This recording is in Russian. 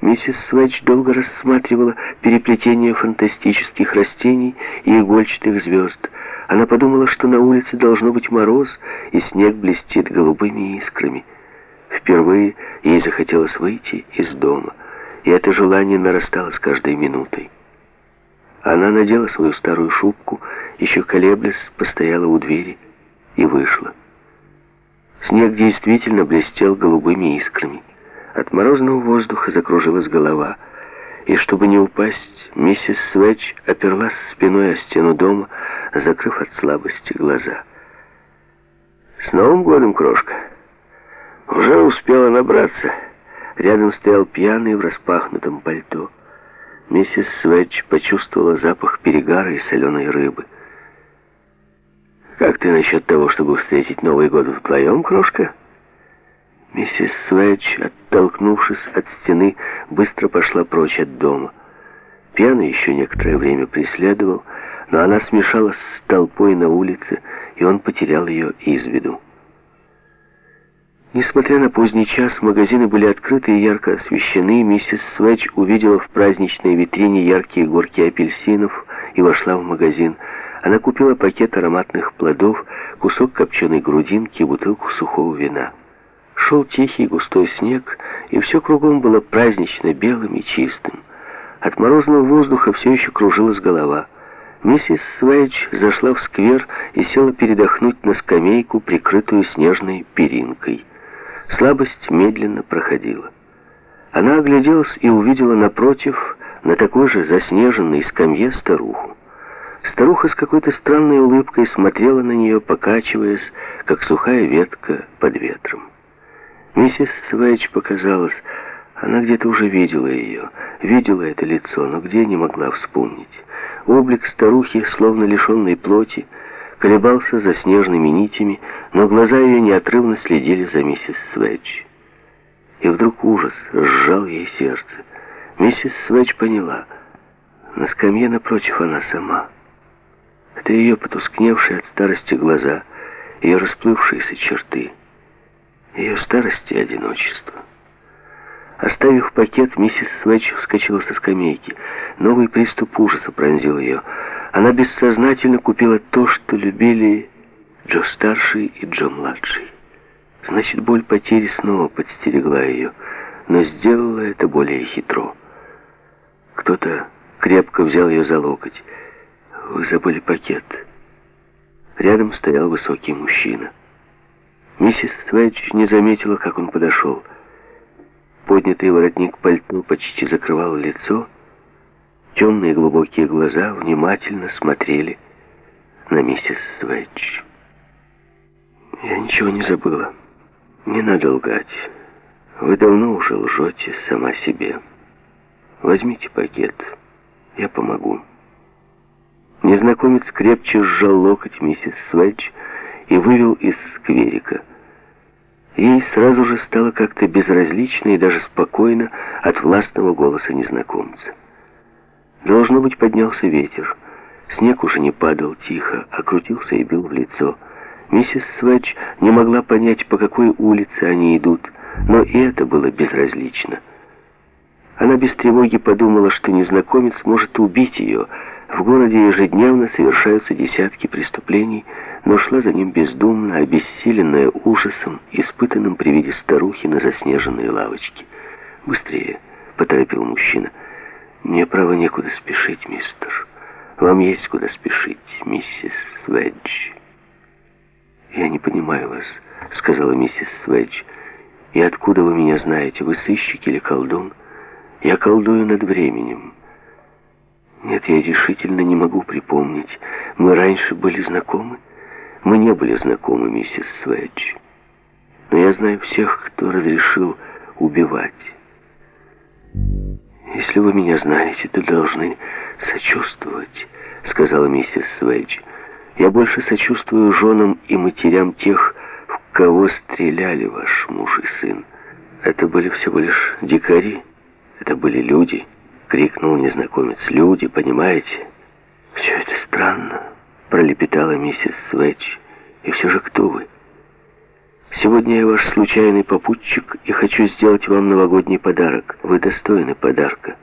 Миссис Свэч долго рассматривала переплетение фантастических растений и игольчатых звезд. Она подумала, что на улице должно быть мороз, и снег блестит голубыми искрами. Впервые ей захотелось выйти из дома, и это желание нарастало с каждой минутой. Она надела свою старую шубку, еще колеблясь, постояла у двери и вышла. Снег действительно блестел голубыми искрами. От морозного воздуха закружилась голова, и чтобы не упасть, миссис Свеч оперлась спиной о стену дома, закрыв от слабости глаза. «С Новым годом, крошка!» «Уже успела набраться!» Рядом стоял пьяный в распахнутом пальто. Миссис Свеч почувствовала запах перегара и соленой рыбы. «Как ты насчет того, чтобы встретить Новый год вдвоем, крошка?» Миссис Свэч, оттолкнувшись от стены, быстро пошла прочь от дома. Пьяный еще некоторое время преследовал, но она смешалась с толпой на улице, и он потерял ее из виду. Несмотря на поздний час, магазины были открыты и ярко освещены. Миссис Свэч увидела в праздничной витрине яркие горки апельсинов и вошла в магазин. Она купила пакет ароматных плодов, кусок копченой грудинки и бутылку сухого вина. Шел тихий густой снег, и все кругом было празднично белым и чистым. От морозного воздуха все еще кружилась голова. Миссис Свейдж зашла в сквер и села передохнуть на скамейку, прикрытую снежной перинкой. Слабость медленно проходила. Она огляделась и увидела напротив, на такой же заснеженной скамье, старуху. Старуха с какой-то странной улыбкой смотрела на нее, покачиваясь, как сухая ветка под ветром. Миссис Свэч показалось, она где-то уже видела ее, видела это лицо, но где не могла вспомнить. Облик старухи, словно лишенной плоти, колебался за снежными нитями, но глаза ее неотрывно следили за миссис Свэч. И вдруг ужас сжал ей сердце. Миссис Свэч поняла, на скамье напротив она сама. Это ее потускневшие от старости глаза, ее расплывшиеся черты — ее старости и одиночество. Оставив пакет, миссис Свэч вскочила со скамейки. Новый приступ ужаса пронзил ее. Она бессознательно купила то, что любили Джо старший и Джо младший. Значит, боль потери снова подстерегла ее, но сделала это более хитро. Кто-то крепко взял ее за локоть. «Вы забыли пакет». Рядом стоял высокий мужчина. Миссис Твэдж не заметила, как он подошел. Поднятый воротник пальто почти закрывал лицо. Темные глубокие глаза внимательно смотрели на миссис Твэдж. «Я ничего не забыла. Не надо лгать. Вы давно уже лжете сама себе. Возьмите пакет. Я помогу». Незнакомец крепче сжал локоть миссис Свэдж и вывел из скверика. Ей сразу же стало как-то безразлично и даже спокойно от властного голоса незнакомца. Должно быть, поднялся ветер. Снег уже не падал тихо, а крутился и бил в лицо. Миссис Свэдж не могла понять, по какой улице они идут, но и это было безразлично. Она без тревоги подумала, что незнакомец может убить ее. В городе ежедневно совершаются десятки преступлений, но шла за ним бездумно, обессиленная ужасом, испытанным при виде старухи на заснеженной лавочке. «Быстрее!» — поторопил мужчина. «Мне, право, некуда спешить, мистер. Вам есть куда спешить, миссис Сведж». «Я не понимаю вас», — сказала миссис Сведж. «И откуда вы меня знаете? Вы сыщик или колдун? Я колдую над временем». «Нет, я решительно не могу припомнить. Мы раньше были знакомы?» Мы не были знакомы, миссис Свэдж. Но я знаю всех, кто разрешил убивать. Если вы меня знаете, то должны сочувствовать, сказала миссис Свэдж. Я больше сочувствую женам и матерям тех, в кого стреляли ваш муж и сын. Это были всего лишь дикари. Это были люди, крикнул незнакомец. Люди, понимаете? Все это странно пролепетала миссис Свэч. «И все же кто вы?» Сегодня я ваш случайный попутчик и хочу сделать вам новогодний подарок. Вы достойны подарка.